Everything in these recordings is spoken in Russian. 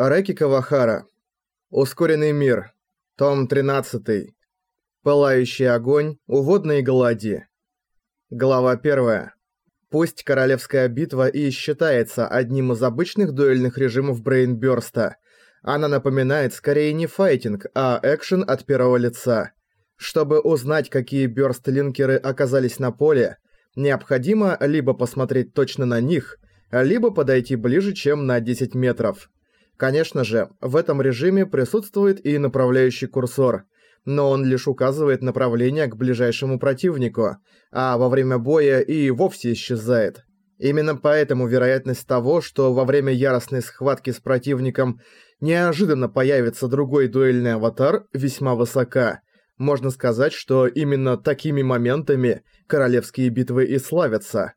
Ареки Кавахара. Ускоренный мир. Том 13. Пылающий огонь у водной глади. Глава 1. Пусть королевская битва и считается одним из обычных дуэльных режимов Брейнбёрста, она напоминает скорее не файтинг, а экшен от первого лица. Чтобы узнать, какие бёрст-линкеры оказались на поле, необходимо либо посмотреть точно на них, либо подойти ближе, чем на 10 метров. Конечно же, в этом режиме присутствует и направляющий курсор, но он лишь указывает направление к ближайшему противнику, а во время боя и вовсе исчезает. Именно поэтому вероятность того, что во время яростной схватки с противником неожиданно появится другой дуэльный аватар, весьма высока. Можно сказать, что именно такими моментами королевские битвы и славятся.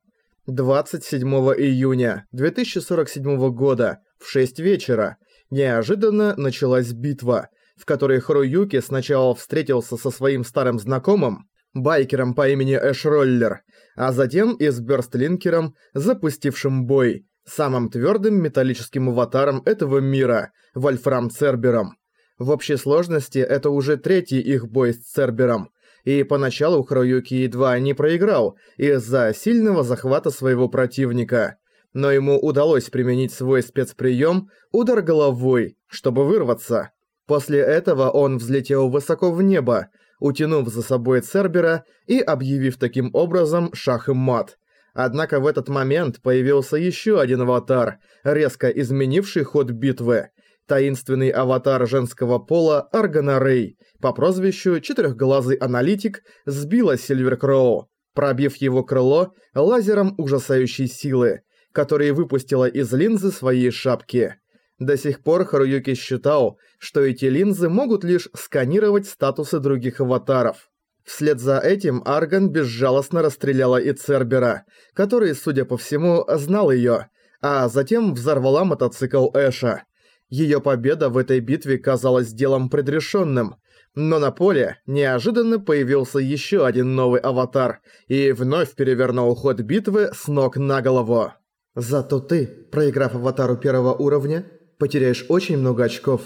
27 июня 2047 года в 6 вечера неожиданно началась битва, в которой Харуюки сначала встретился со своим старым знакомым, байкером по имени Эш Роллер, а затем и с Бёрстлинкером, запустившим бой, самым твердым металлическим аватаром этого мира, Вольфрам Цербером. В общей сложности это уже третий их бой с Цербером, и поначалу Харуюки едва не проиграл из-за сильного захвата своего противника но ему удалось применить свой спецприем «Удар головой», чтобы вырваться. После этого он взлетел высоко в небо, утянув за собой Цербера и объявив таким образом шах и мат. Однако в этот момент появился еще один аватар, резко изменивший ход битвы. Таинственный аватар женского пола Аргана Рэй по прозвищу Четырехглазый Аналитик сбила Сильверкроу, пробив его крыло лазером ужасающей силы, который выпустила из линзы своей шапки. До сих пор Харуюки считал, что эти линзы могут лишь сканировать статусы других аватаров. Вслед за этим Арган безжалостно расстреляла и Цербера, который, судя по всему, знал её, а затем взорвала мотоцикл Эша. Её победа в этой битве казалась делом предрешённым, но на поле неожиданно появился ещё один новый аватар и вновь перевернул ход битвы с ног на голову. Зато ты, проиграв аватару первого уровня, потеряешь очень много очков.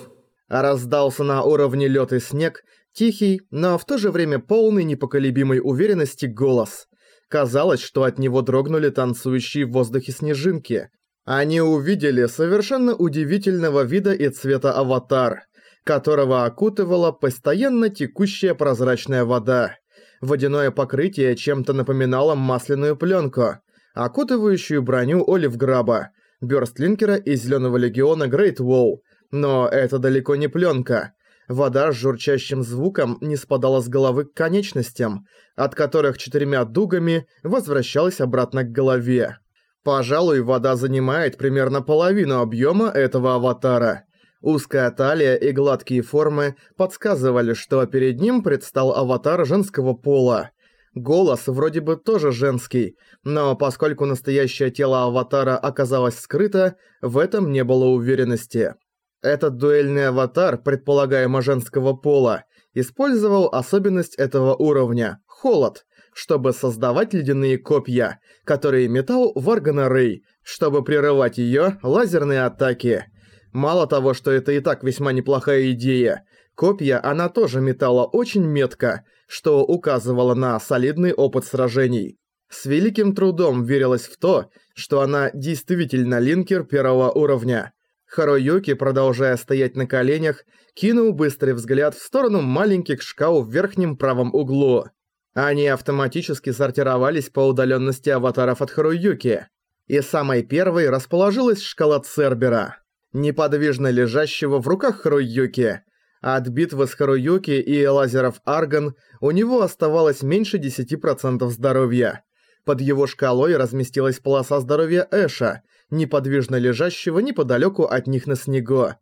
Раздался на уровне лед и снег тихий, но в то же время полный непоколебимой уверенности голос. Казалось, что от него дрогнули танцующие в воздухе снежинки. Они увидели совершенно удивительного вида и цвета аватар, которого окутывала постоянно текущая прозрачная вода. Водяное покрытие чем-то напоминало масляную пленку, окутывающую броню Олив Граба, Бёрстлинкера и Зелёного Легиона Грейт Уолл. Но это далеко не пленка. Вода с журчащим звуком не спадала с головы к конечностям, от которых четырьмя дугами возвращалась обратно к голове. Пожалуй, вода занимает примерно половину объема этого аватара. Узкая талия и гладкие формы подсказывали, что перед ним предстал аватар женского пола. Голос вроде бы тоже женский, но поскольку настоящее тело аватара оказалось скрыто, в этом не было уверенности. Этот дуэльный аватар, предполагаемо женского пола, использовал особенность этого уровня – холод, чтобы создавать ледяные копья, которые метал Варгана Рэй, чтобы прерывать её лазерные атаки. Мало того, что это и так весьма неплохая идея, копья она тоже метала очень метко – что указывало на солидный опыт сражений. С великим трудом верилось в то, что она действительно линкер первого уровня. Харуюки, продолжая стоять на коленях, кинул быстрый взгляд в сторону маленьких шкал в верхнем правом углу. Они автоматически сортировались по удаленности аватаров от Харуюки. И самой первой расположилась шкала Цербера, неподвижно лежащего в руках Харуюки – от битвы с Харуюки и лазеров Арган у него оставалось меньше 10% здоровья. Под его шкалой разместилась полоса здоровья Эша, неподвижно лежащего неподалеку от них на снегу.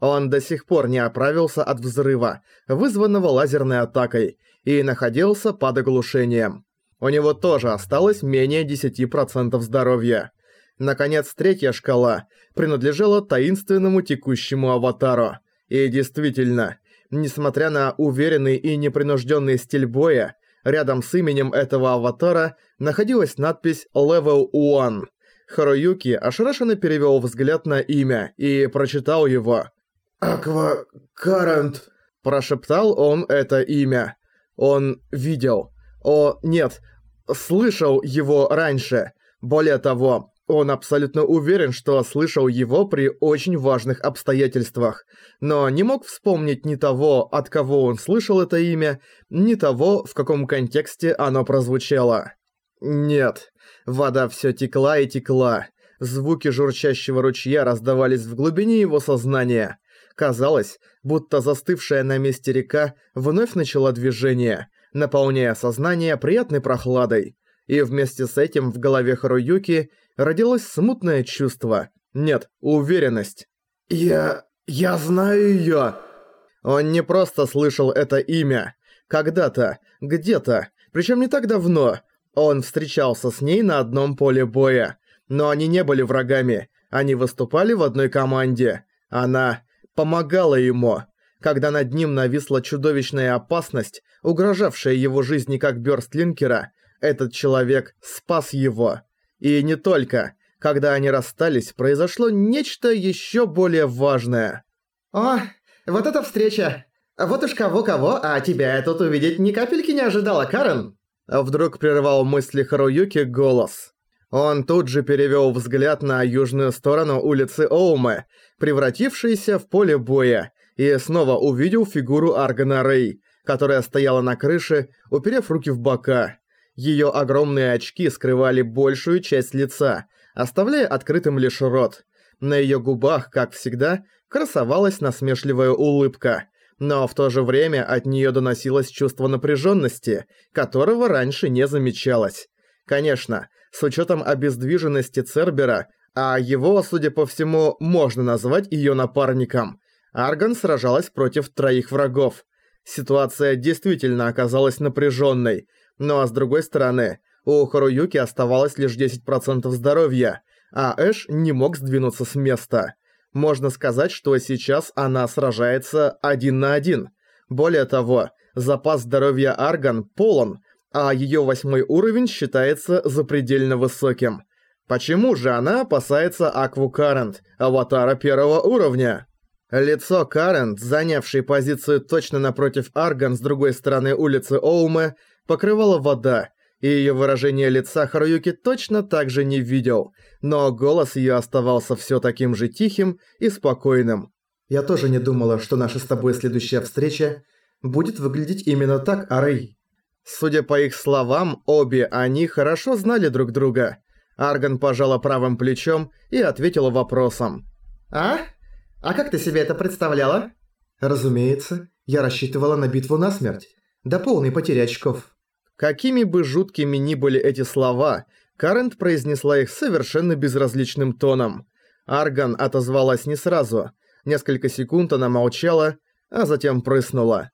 Он до сих пор не оправился от взрыва, вызванного лазерной атакой, и находился под оглушением. У него тоже осталось менее 10% здоровья. Наконец, третья шкала принадлежала таинственному текущему аватару – и действительно, несмотря на уверенный и непринужденный стиль боя, рядом с именем этого аватара находилась надпись «Level 1». Харуюки ошарашенно перевел взгляд на имя и прочитал его. «Аква... Карент...» Прошептал он это имя. Он видел. О, нет, слышал его раньше. Более того, он абсолютно уверен, что слышал его при очень важных обстоятельствах, но не мог вспомнить ни того, от кого он слышал это имя, ни того, в каком контексте оно прозвучало. Нет, вода все текла и текла. Звуки журчащего ручья раздавались в глубине его сознания. Казалось, будто застывшая на месте река вновь начала движение, наполняя сознание приятной прохладой. И вместе с этим в голове Харуюки родилось смутное чувство. Нет, уверенность. «Я... я знаю её!» Он не просто слышал это имя. Когда-то, где-то, причем не так давно, он встречался с ней на одном поле боя. Но они не были врагами, они выступали в одной команде. Она помогала ему. Когда над ним нависла чудовищная опасность, угрожавшая его жизни как бёрстлинкера, этот человек спас его. И не только. Когда они расстались, произошло нечто ещё более важное. «О, вот эта встреча! Вот уж кого-кого, а тебя я тут увидеть ни капельки не ожидала, Карен!» Вдруг прервал мысли Харуюки голос. Он тут же перевёл взгляд на южную сторону улицы Оуме, превратившейся в поле боя, и снова увидел фигуру Аргана Рэй, которая стояла на крыше, уперев руки в бока. Её огромные очки скрывали большую часть лица, оставляя открытым лишь рот. На её губах, как всегда, красовалась насмешливая улыбка, но в то же время от неё доносилось чувство напряжённости, которого раньше не замечалось. Конечно, с учётом обездвиженности Цербера, а его, судя по всему, можно назвать её напарником, Арган сражалась против троих врагов. Ситуация действительно оказалась напряжённой, но с другой стороны, у Харуюки оставалось лишь 10% здоровья, а Эш не мог сдвинуться с места. Можно сказать, что сейчас она сражается один на один. Более того, запас здоровья Арган полон, а её восьмой уровень считается запредельно высоким. Почему же она опасается Акву Карент, аватара первого уровня? Лицо Карент, занявшей позицию точно напротив Арган с другой стороны улицы Оуме, покрывала вода, и её выражение лица Харуюки точно так же не видел, но голос её оставался всё таким же тихим и спокойным. «Я тоже не думала, что наша с тобой следующая встреча будет выглядеть именно так, Арей». Судя по их словам, обе они хорошо знали друг друга. Арган пожала правым плечом и ответила вопросом. «А? А как ты себе это представляла?» «Разумеется, я рассчитывала на битву насмерть, до полной потери очков». Какими бы жуткими ни были эти слова, Карент произнесла их совершенно безразличным тоном. Арган отозвалась не сразу. Несколько секунд она молчала, а затем прыснула.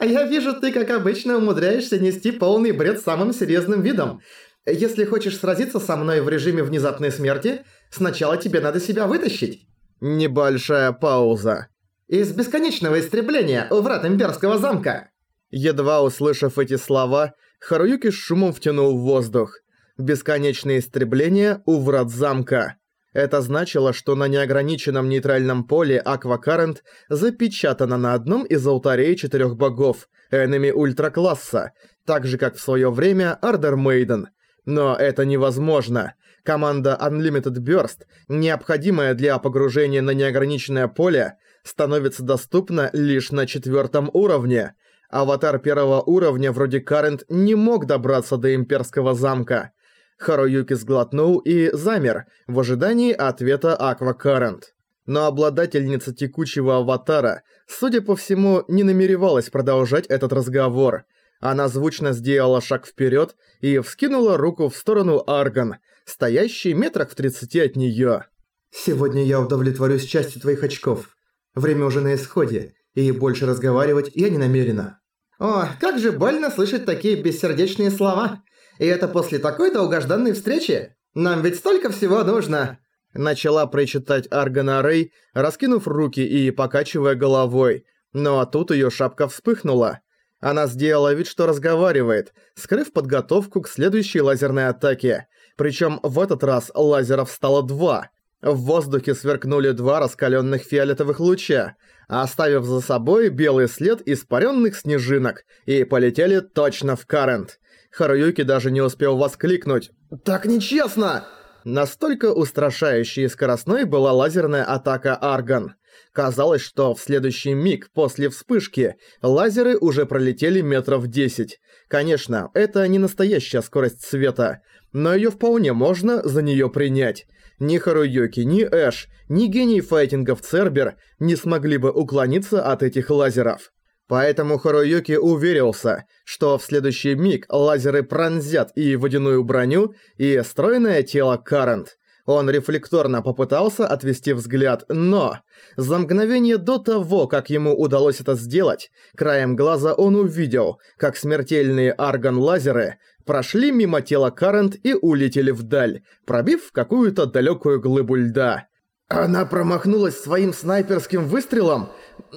«Я вижу, ты, как обычно, умудряешься нести полный бред самым серьезным видом. Если хочешь сразиться со мной в режиме внезапной смерти, сначала тебе надо себя вытащить». Небольшая пауза. «Из бесконечного истребления у врат Имперского замка». Едва услышав эти слова, Харуюки с шумом втянул в воздух. Бесконечное истребление у врат замка. Это значило, что на неограниченном нейтральном поле Аквакарент запечатано на одном из алтарей четырех богов, энеми ультракласса, так же как в свое время Ардер Мейден. Но это невозможно. Команда Unlimited Burst, необходимая для погружения на неограниченное поле, становится доступна лишь на четвертом уровне. Аватар первого уровня вроде Карент не мог добраться до Имперского замка. Харуюки сглотнул и замер в ожидании ответа Аква Карент. Но обладательница текучего аватара, судя по всему, не намеревалась продолжать этот разговор. Она звучно сделала шаг вперед и вскинула руку в сторону Арган, стоящий метрах в тридцати от нее. «Сегодня я удовлетворюсь частью твоих очков. Время уже на исходе, и больше разговаривать я не намерена». «О, как же больно слышать такие бессердечные слова!» И это после такой долгожданной встречи? Нам ведь столько всего нужно!» Начала прочитать Аргана Рэй, раскинув руки и покачивая головой. Но тут её шапка вспыхнула. Она сделала вид, что разговаривает, скрыв подготовку к следующей лазерной атаке. Причем в этот раз лазеров стало два. В воздухе сверкнули два раскаленных фиолетовых луча, оставив за собой белый след испаренных снежинок, и полетели точно в Карент. Харуюки даже не успел воскликнуть «Так нечестно!» Настолько устрашающей и скоростной была лазерная атака Арган. Казалось, что в следующий миг после вспышки лазеры уже пролетели метров 10. Конечно, это не настоящая скорость света, но её вполне можно за неё принять. Ни Харуюки, ни Эш, ни гений файтингов Цербер не смогли бы уклониться от этих лазеров. Поэтому Харуюки уверился, что в следующий миг лазеры пронзят и водяную броню, и стройное тело Карент. Он рефлекторно попытался отвести взгляд, но... За мгновение до того, как ему удалось это сделать, краем глаза он увидел, как смертельные арган-лазеры прошли мимо тела Карент и улетели вдаль, пробив какую-то далекую глыбу льда. Она промахнулась своим снайперским выстрелом?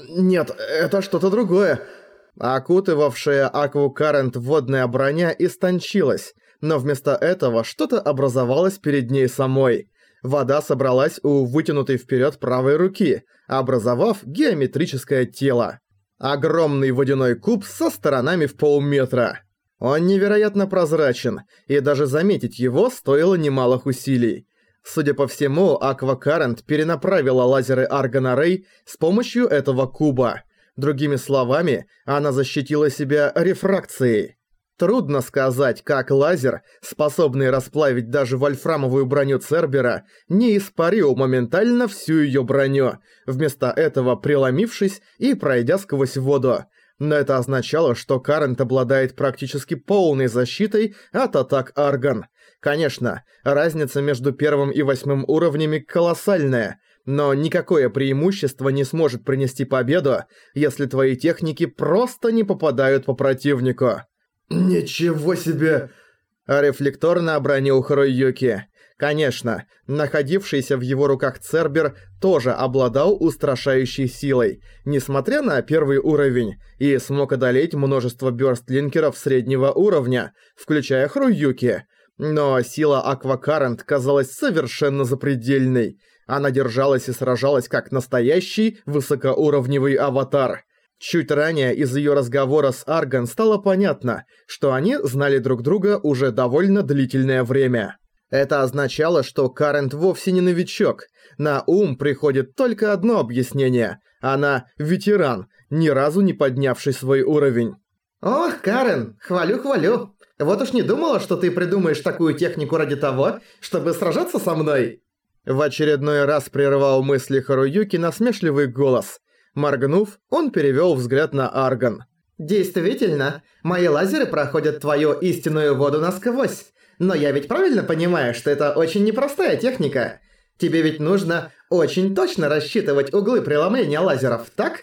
Нет, это что-то другое. Окутывавшая Акву Карент водная броня истончилась, но вместо этого что-то образовалось перед ней самой. Вода собралась у вытянутой вперед правой руки, образовав геометрическое тело. Огромный водяной куб со сторонами в полметра. Он невероятно прозрачен, и даже заметить его стоило немалых усилий. Судя по всему, Аквакарент перенаправила лазеры Аргона Рэй с помощью этого куба. Другими словами, она защитила себя рефракцией. Трудно сказать, как лазер, способный расплавить даже вольфрамовую броню Цербера, не испарил моментально всю её броню, вместо этого преломившись и пройдя сквозь воду. Но это означало, что Карент обладает практически полной защитой от атак Арган. Конечно, разница между первым и восьмым уровнями колоссальная, но никакое преимущество не сможет принести победу, если твои техники просто не попадают по противнику. «Ничего себе!» Рефлекторно обронил Харуюки. Конечно, находившийся в его руках Цербер тоже обладал устрашающей силой, несмотря на первый уровень, и смог одолеть множество бёрстлинкеров среднего уровня, включая Хруюки. Но сила Аквакарент казалась совершенно запредельной. Она держалась и сражалась как настоящий высокоуровневый аватар. Чуть ранее из её разговора с Арган стало понятно, что они знали друг друга уже довольно длительное время. Это означало, что Карент вовсе не новичок. На ум приходит только одно объяснение. Она ветеран, ни разу не поднявший свой уровень. «Ох, Карен, хвалю-хвалю. Вот уж не думала, что ты придумаешь такую технику ради того, чтобы сражаться со мной». В очередной раз прервал мысли Харуюки насмешливый голос. Моргнув, он перевёл взгляд на Арган. «Действительно, мои лазеры проходят твою истинную воду насквозь. Но я ведь правильно понимаю, что это очень непростая техника? Тебе ведь нужно очень точно рассчитывать углы преломления лазеров, так?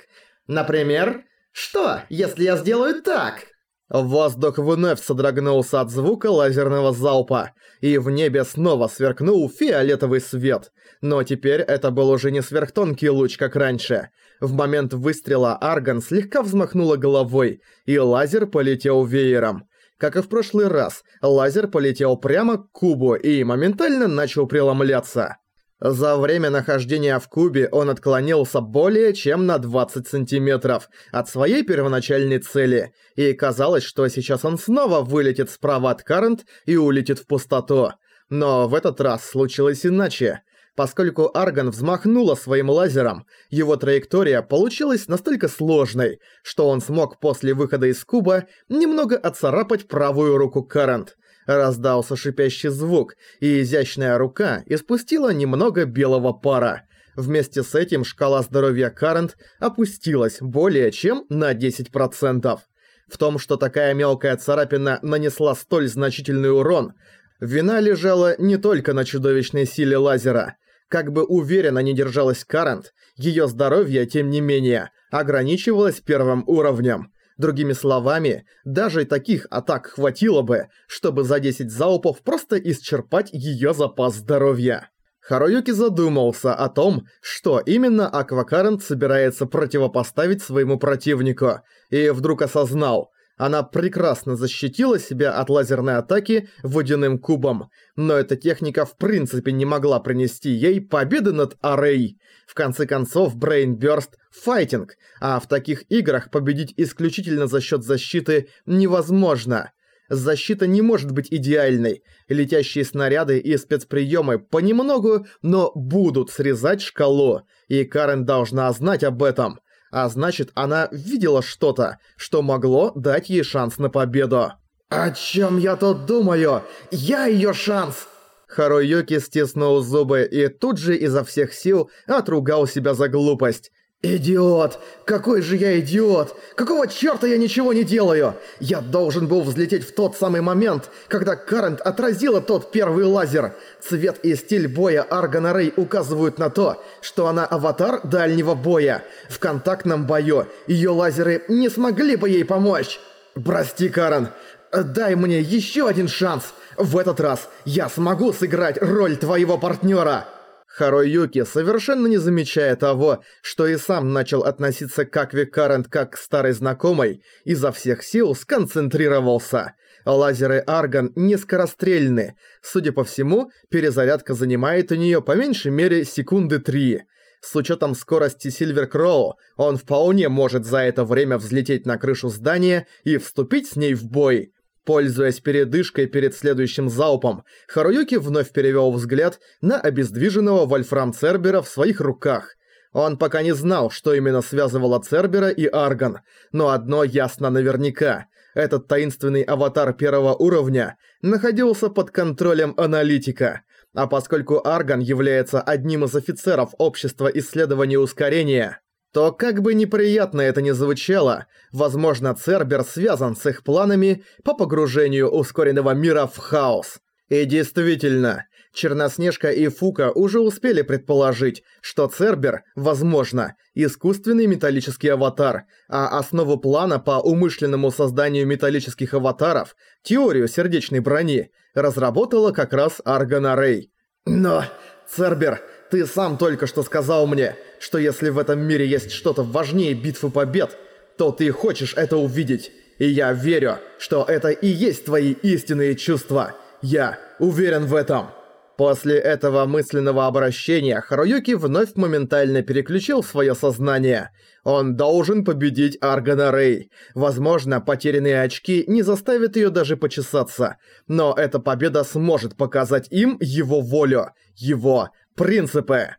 Например, что, если я сделаю так? Воздух вновь содрогнулся от звука лазерного залпа, и в небе снова сверкнул фиолетовый свет. Но теперь это был уже не сверхтонкий луч, как раньше. В момент выстрела Арган слегка взмахнула головой, и лазер полетел веером. Как и в прошлый раз, лазер полетел прямо к кубу и моментально начал преломляться. За время нахождения в кубе он отклонился более чем на 20 сантиметров от своей первоначальной цели, и казалось, что сейчас он снова вылетит справа от Карент и улетит в пустоту. Но в этот раз случилось иначе. Поскольку Арган взмахнула своим лазером, его траектория получилась настолько сложной, что он смог после выхода из куба немного отцарапать правую руку Карент. Раздался шипящий звук, и изящная рука испустила немного белого пара. Вместе с этим шкала здоровья Карент опустилась более чем на 10%. В том, что такая мелкая царапина нанесла столь значительный урон, Вина лежала не только на чудовищной силе лазера. Как бы уверенно не держалась Карент, её здоровье, тем не менее, ограничивалось первым уровнем. Другими словами, даже таких атак хватило бы, чтобы за 10 залпов просто исчерпать её запас здоровья. Харуюки задумался о том, что именно Аквакарент собирается противопоставить своему противнику, и вдруг осознал – она прекрасно защитила себя от лазерной атаки водяным кубом, но эта техника в принципе не могла принести ей победы над Арей. В конце концов, Burst – файтинг, а в таких играх победить исключительно за счет защиты невозможно. Защита не может быть идеальной. Летящие снаряды и спецприемы понемногу, но будут срезать шкалу, и Карен должна знать об этом – а значит, она видела что-то, что могло дать ей шанс на победу. «О чем я тут думаю? Я ее шанс!» Харуюки стиснул зубы и тут же изо всех сил отругал себя за глупость. «Идиот! Какой же я идиот! Какого чёрта я ничего не делаю? Я должен был взлететь в тот самый момент, когда Карент отразила тот первый лазер. Цвет и стиль боя Аргана Рэй указывают на то, что она аватар дальнего боя. В контактном бою её лазеры не смогли бы ей помочь. Прости, Карен, дай мне ещё один шанс. В этот раз я смогу сыграть роль твоего партнёра!» Харуюки, совершенно не замечая того, что и сам начал относиться к Акви Карент как к старой знакомой, изо всех сил сконцентрировался. Лазеры Арган не скорострельны. Судя по всему, перезарядка занимает у нее по меньшей мере секунды три. С учетом скорости Сильвер Кроу, он вполне может за это время взлететь на крышу здания и вступить с ней в бой. Пользуясь передышкой перед следующим залпом, Харуюки вновь перевел взгляд на обездвиженного Вольфрам Цербера в своих руках. Он пока не знал, что именно связывало Цербера и Арган, но одно ясно наверняка. Этот таинственный аватар первого уровня находился под контролем аналитика. А поскольку Арган является одним из офицеров Общества исследования ускорения, то как бы неприятно это ни звучало, возможно, Цербер связан с их планами по погружению ускоренного мира в хаос. И действительно, Черноснежка и Фука уже успели предположить, что Цербер, возможно, искусственный металлический аватар, а основу плана по умышленному созданию металлических аватаров, теорию сердечной брони, разработала как раз Аргана Рэй. Но, Цербер, ты сам только что сказал мне, что если в этом мире есть что-то важнее битвы побед, то ты хочешь это увидеть. И я верю, что это и есть твои истинные чувства. Я уверен в этом. После этого мысленного обращения Харуюки вновь моментально переключил свое сознание. Он должен победить Аргана Рэй. Возможно, потерянные очки не заставят ее даже почесаться. Но эта победа сможет показать им его волю, его принципы.